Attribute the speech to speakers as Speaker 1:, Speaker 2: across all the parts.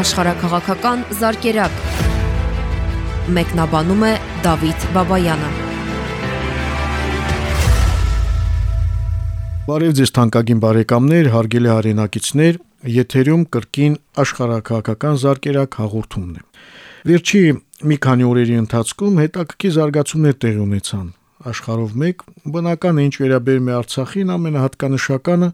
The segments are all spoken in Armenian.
Speaker 1: աշխարհակղական զարգերակ։ Մեկնաբանում է Դավիթ Բաբայանը։
Speaker 2: Բարև ձեզ թանկագին բարեկամներ, հարգելի հայրենակիցներ, եթերում կրկին աշխարհակղական զարգերակ հաղորդումն է։ Վերջի մի քանի օրերի ընթացքում հետաքրքիր զարգացումներ տեղի ունեցան աշխարհով մեկ բնական ինչ վերաբերում է Արցախին ամենահատկանշականը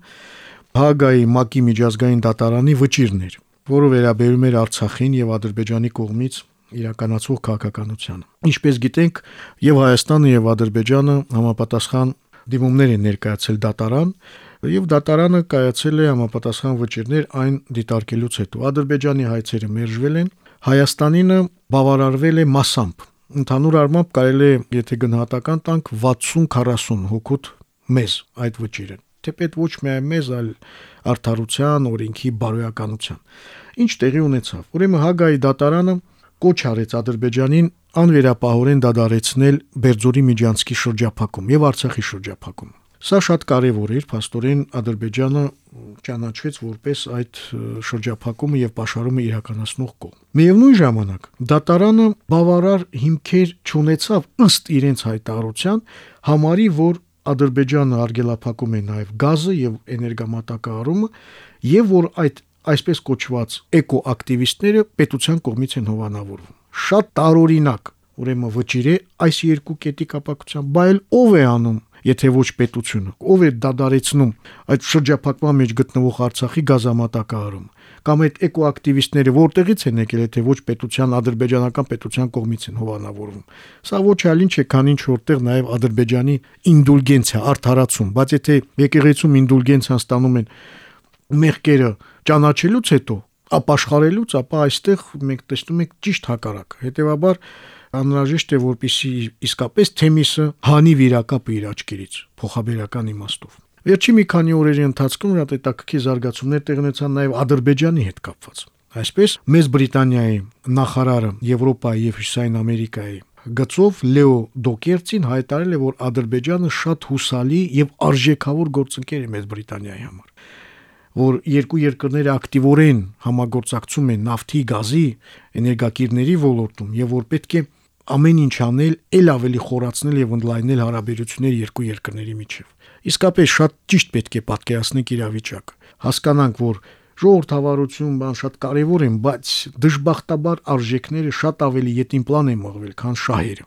Speaker 2: Հագայի ՄԱԿ-ի միջազգային դատարանի վճիրներ, որը վերաբերում էր Արցախին եւ Ադրբեջանի կողմից իրականացվող քաղաքականությանը։ Ինչպես գիտենք, եւ Հայաստանը եւ Ադրբեջանը համապատասխան դիմումներ են ներկայացել դատարան եւ դատարանը կայացել է համապատասխան վճիրներ այն դիտարկելուց հետո։ Ադրբեջանի հայցերը մերժվել են, Հայաստանինը բավարարվել է massամբ ընդհանուր առմամբ կարելի է, եթե գնահատական տանք 60-40 հոգուտ մեզ այդ վճիրը։ Թեպետ ոչ միայն մեզ, այլ արդարության, օրենքի, բարոյականության։ Ինչ տեղի ունեցավ։ Ուրեմն Հագայի դատարանը կոչ արեց Ադրբեջանին անվերապահորեն դադարեցնել Բերձորի Միջանցքի շրջափակում եւ Արցախի շրջափակում։ Սա շատ կարևոր էր, փաստորեն Ադրբեջանը ճանաչվեց որպես այդ շրջափակումը եւ ապաշարումը իրականացնող կողմ։ Միևնույն ժամանակ դատարանը բավարար հիմքեր չունեցավ ըստ իրենց հայտարարության համարի, որ Ադրբեջանը արգելափակում է նաև գազը եւ էներգամատակարարումը եւ որ այդ այսպես կոչված էկոակտիվիստները պետության կողմից են հովանավորվում։ Շատ տարօրինակ ուրեմն վճիրե այս երկու կետի կապակցությամբ, բայց ով է անում եթե ոչ պետությունը։ Ով է դադարեցնում այդ շրջափակման մեջ գտնվող Արցախի գազամատակարարումը կամ այդ էկոակտիվիստները որտեղից են եկել, եթե ոչ պետության, ադրբեջանական պետության կողմից են հովանավորվում։ Սա ոչ այլ ինչ է, քան ինչ որտեղ նաև Ադրբեջանի ինդուլգենցիա, արդարացում, բայց եթե եկեղեցում ինդուլգենցիան ստանում են մեղքերը ճանաչելուց հետո, ապաշխարելուց, ապա այստեղ մենք տեսնում ենք ճիշտ հակառակ։ Հետևաբար անհրաժեշտ է որպիսի իսկապես թեմիսը հանի վիրակապը իր աչքերից փոխաբերական իմաստով Վերջի մի քանի օրերի ընթացքում ռադետակքի զարգացումներ տեղ ունեցան նաև Ադրբեջանի հետ կապված։ Այսպես Մեծ Բրիտանիայի նախարարը Եվրոպայի եւ Հյուսիսային Ամերիկայի գծով Լեո Դոկերցին հայտարարել է, որ Ադրբեջանը շատ հուսալի եւ արժեքավոր գործընկեր է Մեծ Բրիտանիայի համար որ երկու երկրները ակտիվորեն համագործակցում են նավթի, գազի, էներգակիրների ոլորտում եւ որ պետք է ամեն ինչ անել, ել ավելի խորացնել եւ ընդլայնել հարաբերությունները երկու երկրների միջև։ Իսկապես շատ ճիշտ պետք է պատկերացնենք իրավիճակը։ Հասկանանք, որ ժողովրդավարություն բան շատ կարևոր են, բայց դժբախտաբար արժեքները շատ ավելի յետին պլան են մղվել, քան շահերը։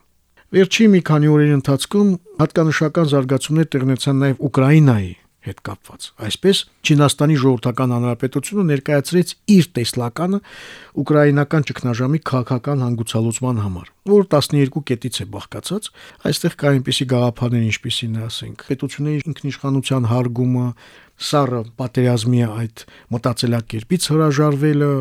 Speaker 2: Վերջի մի քանի օրերի ընթացքում հատկանշական զարգացումներ տեղնեցան նաև Ուկրաինայի հետ կապված։ Այսպես Չինաստանի ժողովրդական հանրապետությունը ներկայացրեց իր տեսլականը ուկրաինական ճգնաժամի քաղաքական հանգուցալուծման համար, որ 12 կետից է բաղկացած։ Այստեղ կա այնպիսի գաղափարներ, ինչպիսին ասենք, պետությունների ինքնիշխանության հարգումը, սառը պատերազմի այդ մտածելակերպից հրաժարվելը,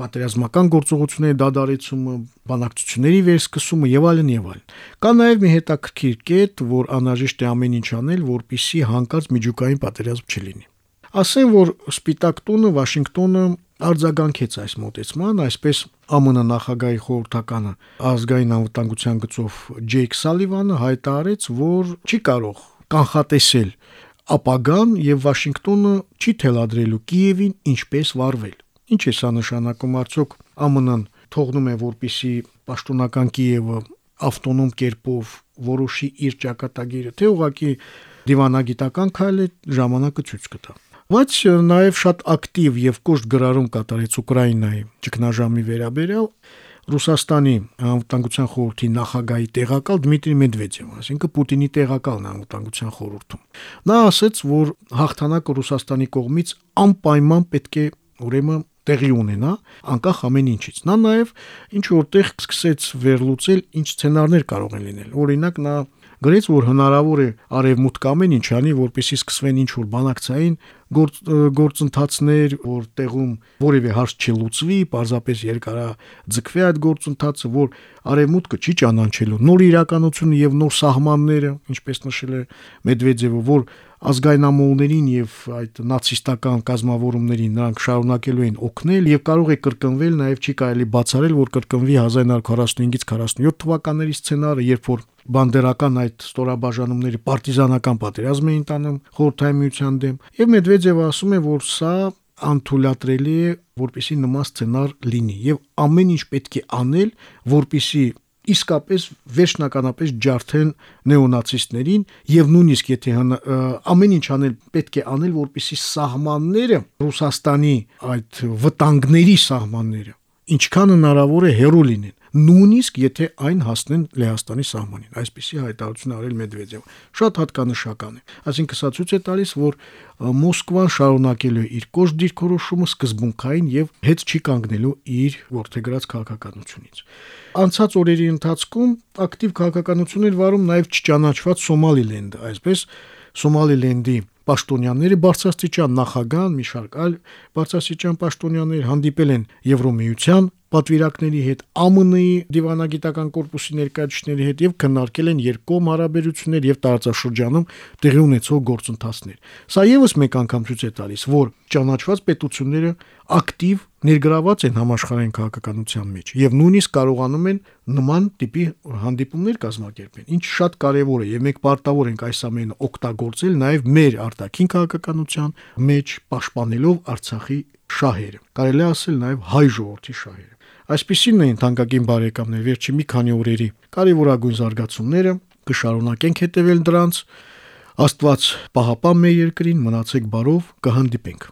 Speaker 2: պատերազմական գործողությունների դադարեցումը, բանակցությունների վերսկսումը եւ այլն եւ այլն։ Կա նաեւ մի հետաքրքիր կետ, որ անհրաժեշտ է ամեն ինչ անել, որպիսի հանկարծ միջուկային պատերազմ չլինի։ Ասեն, որ Սպիտակ տունը Վաշինգտոնը արձագանքեց այս մոտեցման, այսպես ԱՄՆ նախագահի խորհրդականը ազգային անվտանգության գծով Ջեյք Սալիվանը հայտարարեց, որ չի կարող կանխատեսել ապագան եւ Վաշինգտոնը չի թելադրելու Կիևին ինչպես վարվել։ Ինչ է սա նշանակում արդյոք ԱՄՆ-ն թողնում է որպիսի պաշտոնական Կիևը ավտոնոմ կերպով որոշի իր ճակատագիրը, թե ուղղակի դիվանագիտական քայլ է ժամանակը ցույց կտա։ Բայց նաև շատ ակտիվ եւ կոշտ գրառում կատարեց Ուկրաինայի ճգնաժամի վերաբերյալ Ռուսաստանի անվտանգության խորհրդի նախագահի տեղակալ Դմիտրի Մեդվեդևը, այսինքն Պուտինի տեղակալն անվտանգության խորհրդում։ Նա ասաց, որ հաղթանակը Ռուսաստանի կողմից անպայման պետք է ուրեմն տեղի ունենա անկախ ամեն ինչից։ Նա նաև ինչ որտեղ սկսեց վերլուծել ինչ սցենարներ կարող են լինել։ Օրինակ նա գրեց, որ հնարավոր է արևմուտք ամեն ինչ անի, որպեսզի սկսվեն ինչ որ բանակցային գործ, գործընթացներ, որ տեղում որևէ հարց չլուծվի, պարզապես երկարա ձգվի այդ գործընթացը, որ արևմուտքը չի ճանաչելու նոր իրականությունը եւ նոր սահմանները, ինչպես նշել է Մեդվեդևը, որ ազգայնամոլներին եւ այդ նացիստական կազմավորումներին նրանք շարունակելու են օգնել եւ կարող է կրկնվել նաեւ չի կարելի բացառել որ կրկնվի 1945-ից 47 թվականների սցենարը երբ որ բանդերական այդ ստորաբաժանումները պարտիզանական պատերազմ էին տանում խորհրդային միության դեմ եւ Մեդվեդևը ասում է որ սա անթույլատրելի է, որպեսի նման սցենար լինի եւ ամեն ինչ պետք է անել, որպեսի իսկապես վերջնականապես ջարդեն նեոնացիստներին եւ նույնիսկ եթե ամեն ինչ անել պետք է անել որպեսի սահմանները Ռուսաստանի այդ վտանգների սահմանները ինչքան հնարավոր է հերո լինեն նույնիսկ եթե այն հասնեն Լեհաստանի սահմանին այսպիսի հայտարարություն արել Մեդվեդևը շատ հատկանշական է այսինքն սա ցույց է տալիս որ Մոսկվան շարունակելու իր կոշտ դիրքորոշումը սկզբունքային եւ հետ չի կանգնելու իր որթեգրած քաղաքականությունից անցած օրերի ընթացքում ակտիվ քաղաքականություն էր վարում նաեւ չճանաչված Սոմալիլենդը այսպես Սոմալիլենդի պաշտոնյաները բարձրաստիճան նախագահան մի շարք այլ բարձրաստիճան պաշտոնյաներ հանդիպել են Եվրոմիության պատվիրակների հետ, ԱՄՆ-ի դիվանագիտական կորպուսի ներկայացուցիչների հետ եւ քննարկել են երկկողմ հարաբերություններ եւ տարածաշրջանում տեղի ունեցող գործընթացներ։ Սա եւս մեկ անգամ ցույց է տալիս, որ ճանաչված պետությունները ակտիվ ներգրաված են համաշխարհային քաղաքականության մեջ եւ նույնիսկ կարողանում են նման տիպի հանդիպումներ կազմակերպել, ինչը շատ կարեւոր է եւ մենք պարտավոր ենք այս ամենը օգտագործել նաեւ մեր արտաքին քաղաքականության մեջ պաշտպանելով Արցախի շահերը։ Կարելի ասել նաեւ հայ ժողովրդի շահերը։ Այսպիսին էին թանկագին բարեկամներ վերջի մի քանի օրերի կարևորագույն զարգացումները, կշարունակենք հետևել դրանց։ Աստված պահապան մեր երկրին, մնացեք բարով, կհանդիպենք։